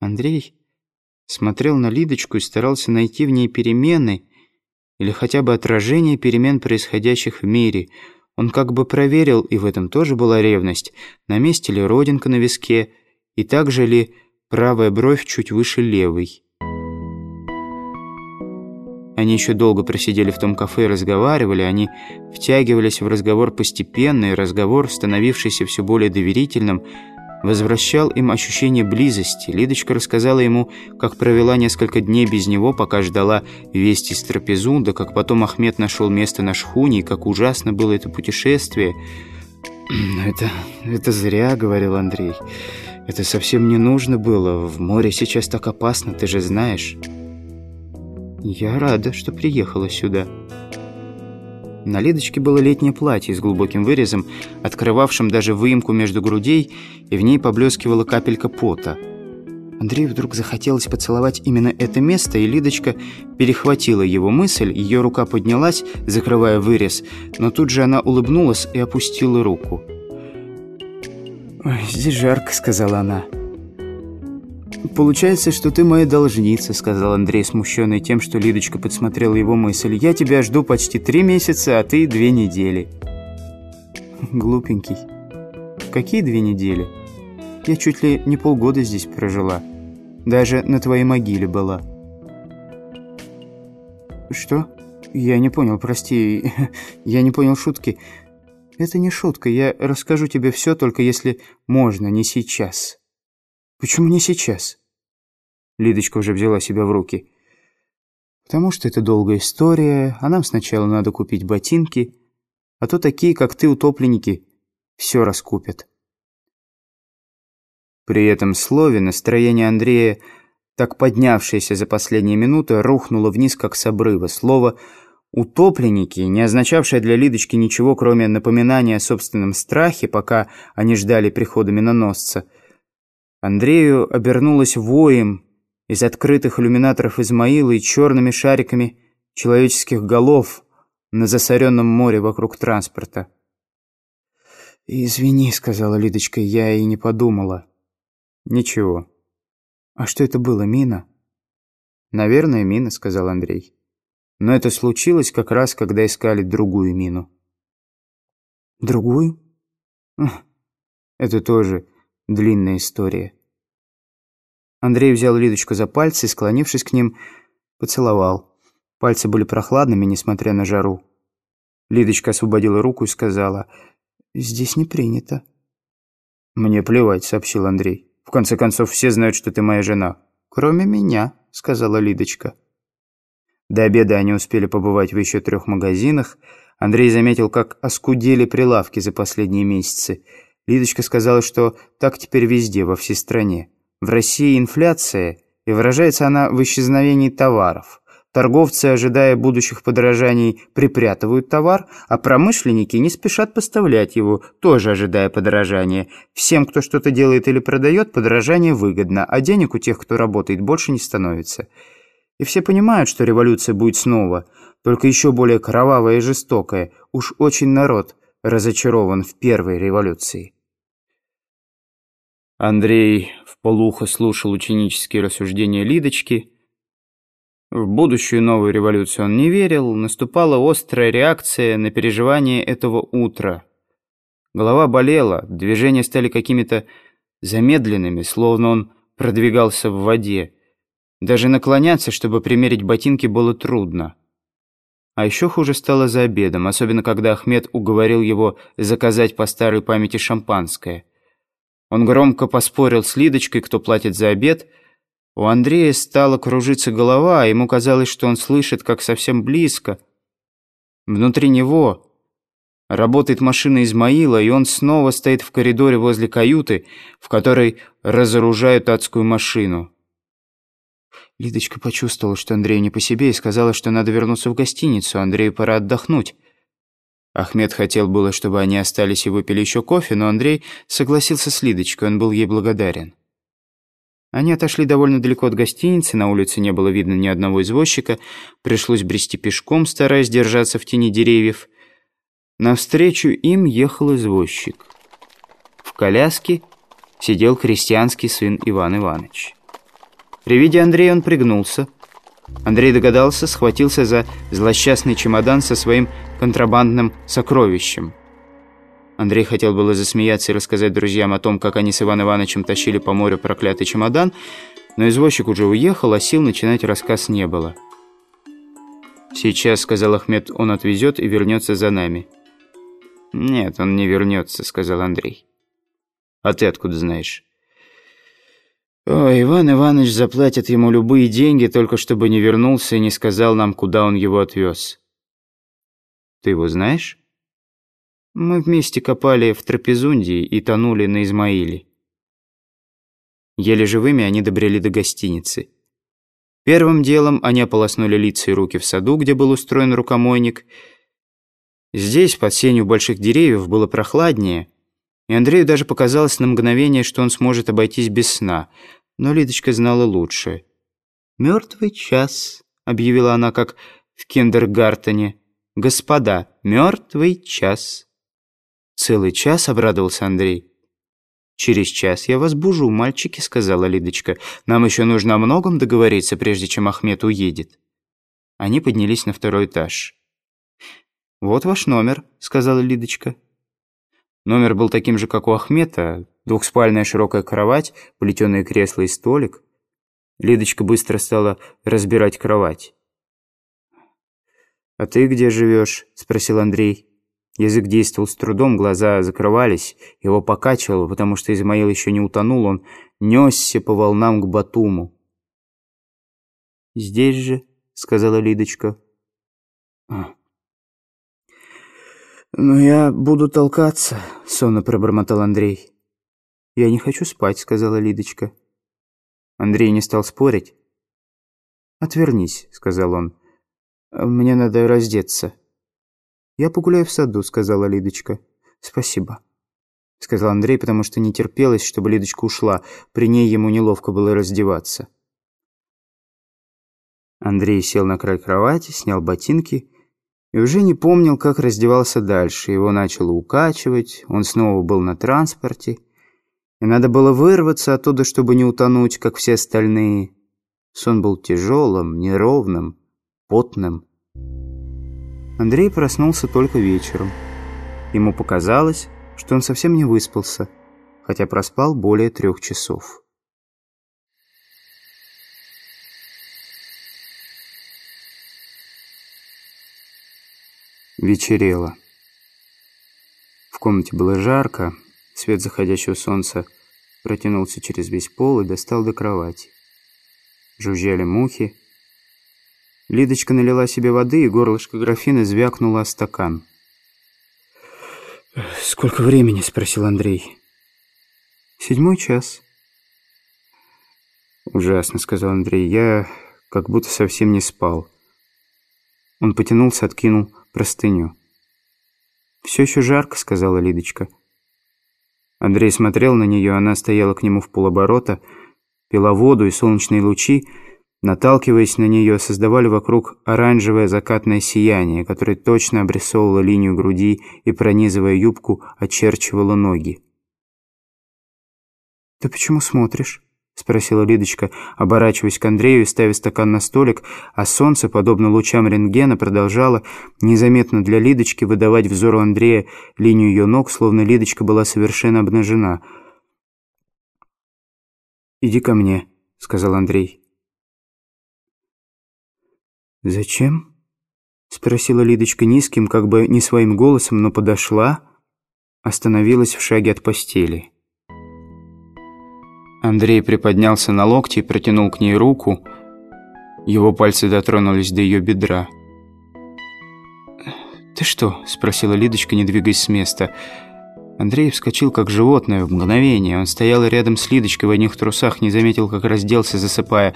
Андрей смотрел на Лидочку и старался найти в ней перемены или хотя бы отражение перемен, происходящих в мире. Он как бы проверил, и в этом тоже была ревность, на месте ли родинка на виске, и также ли правая бровь чуть выше левой. Они еще долго просидели в том кафе и разговаривали, они втягивались в разговор постепенно, и разговор, становившийся все более доверительным, возвращал им ощущение близости. Лидочка рассказала ему, как провела несколько дней без него, пока ждала вести из Трапезунда, как потом Ахмед нашел место на шхуне, и как ужасно было это путешествие. «Это, это зря», — говорил Андрей. «Это совсем не нужно было. В море сейчас так опасно, ты же знаешь». «Я рада, что приехала сюда». На Лидочке было летнее платье с глубоким вырезом, открывавшим даже выемку между грудей, и в ней поблескивала капелька пота. Андрею вдруг захотелось поцеловать именно это место, и Лидочка перехватила его мысль, ее рука поднялась, закрывая вырез, но тут же она улыбнулась и опустила руку. «Ой, здесь жарко», — сказала она. «Получается, что ты моя должница», — сказал Андрей, смущенный тем, что Лидочка подсмотрела его мысль. «Я тебя жду почти три месяца, а ты две недели». «Глупенький. Какие две недели? Я чуть ли не полгода здесь прожила. Даже на твоей могиле была». «Что? Я не понял, прости. Я не понял шутки. Это не шутка. Я расскажу тебе все, только если можно, не сейчас». «Почему не сейчас?» Лидочка уже взяла себя в руки. «Потому что это долгая история, а нам сначала надо купить ботинки, а то такие, как ты, утопленники, все раскупят». При этом слове настроение Андрея, так поднявшееся за последние минуты, рухнуло вниз, как с обрыва. Слово «утопленники», не означавшее для Лидочки ничего, кроме напоминания о собственном страхе, пока они ждали прихода миноносца – Андрею обернулось воем из открытых иллюминаторов Измаила и черными шариками человеческих голов на засоренном море вокруг транспорта. «Извини», — сказала Лидочка, — «я и не подумала». «Ничего». «А что это было, мина?» «Наверное, мина», — сказал Андрей. «Но это случилось как раз, когда искали другую мину». «Другую?» «Это тоже Длинная история. Андрей взял Лидочку за пальцы и, склонившись к ним, поцеловал. Пальцы были прохладными, несмотря на жару. Лидочка освободила руку и сказала, «Здесь не принято». «Мне плевать», — сообщил Андрей. «В конце концов, все знают, что ты моя жена». «Кроме меня», — сказала Лидочка. До обеда они успели побывать в еще трех магазинах. Андрей заметил, как оскудели прилавки за последние месяцы — Лидочка сказала, что так теперь везде, во всей стране. В России инфляция, и выражается она в исчезновении товаров. Торговцы, ожидая будущих подорожаний, припрятывают товар, а промышленники не спешат поставлять его, тоже ожидая подорожания. Всем, кто что-то делает или продает, подорожание выгодно, а денег у тех, кто работает, больше не становится. И все понимают, что революция будет снова, только еще более кровавая и жестокая. Уж очень народ разочарован в первой революции. Андрей вполуха слушал ученические рассуждения Лидочки. В будущую новую революцию он не верил, наступала острая реакция на переживание этого утра. Голова болела, движения стали какими-то замедленными, словно он продвигался в воде. Даже наклоняться, чтобы примерить ботинки, было трудно. А еще хуже стало за обедом, особенно когда Ахмед уговорил его заказать по старой памяти шампанское. Он громко поспорил с Лидочкой, кто платит за обед. У Андрея стала кружиться голова, а ему казалось, что он слышит, как совсем близко. Внутри него работает машина Измаила, и он снова стоит в коридоре возле каюты, в которой разоружают адскую машину. Лидочка почувствовала, что Андрею не по себе, и сказала, что надо вернуться в гостиницу, Андрею пора отдохнуть. Ахмед хотел было, чтобы они остались и выпили еще кофе, но Андрей согласился с Лидочкой, он был ей благодарен. Они отошли довольно далеко от гостиницы, на улице не было видно ни одного извозчика, пришлось брести пешком, стараясь держаться в тени деревьев. Навстречу им ехал извозчик. В коляске сидел крестьянский сын Иван Иванович. При виде Андрея он пригнулся. Андрей догадался, схватился за злосчастный чемодан со своим контрабандным сокровищем. Андрей хотел было засмеяться и рассказать друзьям о том, как они с Иван Ивановичем тащили по морю проклятый чемодан, но извозчик уже уехал, а сил начинать рассказ не было. «Сейчас», — сказал Ахмед, — «он отвезет и вернется за нами». «Нет, он не вернется», — сказал Андрей. «А ты откуда знаешь?» «О, Иван Иванович заплатит ему любые деньги, только чтобы не вернулся и не сказал нам, куда он его отвез». «Ты его знаешь?» «Мы вместе копали в Трапезундии и тонули на Измаиле». Еле живыми они добрели до гостиницы. Первым делом они ополоснули лица и руки в саду, где был устроен рукомойник. Здесь, под сенью больших деревьев, было прохладнее, и Андрею даже показалось на мгновение, что он сможет обойтись без сна, но Лидочка знала лучше. «Мертвый час», — объявила она, как в киндергартене. «Господа, мертвый час». «Целый час?» — обрадовался Андрей. «Через час я вас бужу, мальчики», — сказала Лидочка. «Нам еще нужно о многом договориться, прежде чем Ахмед уедет». Они поднялись на второй этаж. «Вот ваш номер», — сказала Лидочка. Номер был таким же, как у Ахмета. Двухспальная широкая кровать, плетеное кресло и столик. Лидочка быстро стала разбирать кровать. «А ты где живешь?» — спросил Андрей. Язык действовал с трудом, глаза закрывались, его покачивало, потому что Измаил еще не утонул, он несся по волнам к Батуму. «Здесь же», — сказала Лидочка. «А. «Ну, я буду толкаться», — сонно пробормотал Андрей. «Я не хочу спать», — сказала Лидочка. Андрей не стал спорить. «Отвернись», — сказал он. «Мне надо раздеться». «Я погуляю в саду», — сказала Лидочка. «Спасибо», — сказал Андрей, потому что не терпелось, чтобы Лидочка ушла. При ней ему неловко было раздеваться. Андрей сел на край кровати, снял ботинки и уже не помнил, как раздевался дальше. Его начало укачивать, он снова был на транспорте, и надо было вырваться оттуда, чтобы не утонуть, как все остальные. Сон был тяжелым, неровным, потным. Андрей проснулся только вечером. Ему показалось, что он совсем не выспался, хотя проспал более трех часов. Вечерело. В комнате было жарко, свет заходящего солнца протянулся через весь пол и достал до кровати. Жужжали мухи, Лидочка налила себе воды, и горлышко графина звякнуло о стакан. «Сколько времени?» — спросил Андрей. «Седьмой час». «Ужасно», — сказал Андрей. «Я как будто совсем не спал». Он потянулся, откинул простыню. «Все еще жарко», — сказала Лидочка. Андрей смотрел на нее, она стояла к нему в полоборота, пила воду и солнечные лучи, наталкиваясь на нее, создавали вокруг оранжевое закатное сияние, которое точно обрисовывало линию груди и, пронизывая юбку, очерчивало ноги. «Ты почему смотришь?» — спросила Лидочка, оборачиваясь к Андрею и ставя стакан на столик, а солнце, подобно лучам рентгена, продолжало незаметно для Лидочки выдавать взору Андрея линию ее ног, словно Лидочка была совершенно обнажена. «Иди ко мне», — сказал Андрей. «Зачем?» — спросила Лидочка низким, как бы не своим голосом, но подошла, остановилась в шаге от постели. Андрей приподнялся на локти и протянул к ней руку. Его пальцы дотронулись до ее бедра. «Ты что?» — спросила Лидочка, не двигаясь с места. Андрей вскочил, как животное, в мгновение. Он стоял рядом с Лидочкой в одних трусах, не заметил, как разделся, засыпая.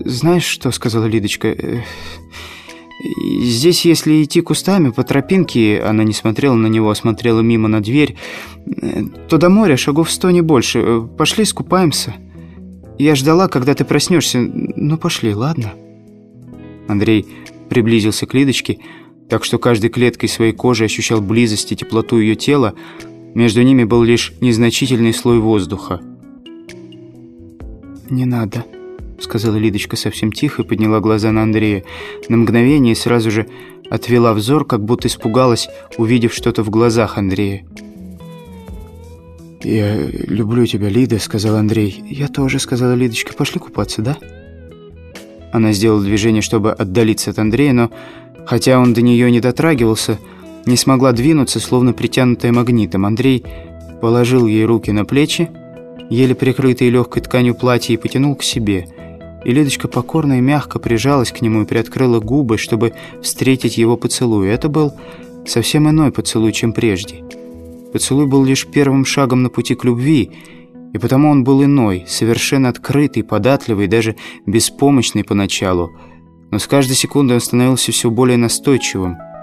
«Знаешь что?» — сказала Лидочка. Э, «Здесь, если идти кустами по тропинке, она не смотрела на него, а смотрела мимо на дверь, э, то до моря шагов сто не больше. Э, пошли искупаемся. Я ждала, когда ты проснешься. Ну, пошли, ладно?» Андрей приблизился к Лидочке, так что каждой клеткой своей кожи ощущал близость и теплоту ее тела. Между ними был лишь незначительный слой воздуха. «Не надо», — сказала Лидочка совсем тихо и подняла глаза на Андрея. На мгновение сразу же отвела взор, как будто испугалась, увидев что-то в глазах Андрея. «Я люблю тебя, Лида», — сказал Андрей. «Я тоже», — сказала Лидочка. «Пошли купаться, да?» Она сделала движение, чтобы отдалиться от Андрея, но, хотя он до нее не дотрагивался, не смогла двинуться, словно притянутая магнитом. Андрей положил ей руки на плечи, еле прикрытые легкой тканью платья, и потянул к себе. И Лидочка покорно и мягко прижалась к нему и приоткрыла губы, чтобы встретить его поцелуй. Это был совсем иной поцелуй, чем прежде. Поцелуй был лишь первым шагом на пути к любви — и потому он был иной, совершенно открытый, податливый, даже беспомощный поначалу. Но с каждой секундой он становился все более настойчивым –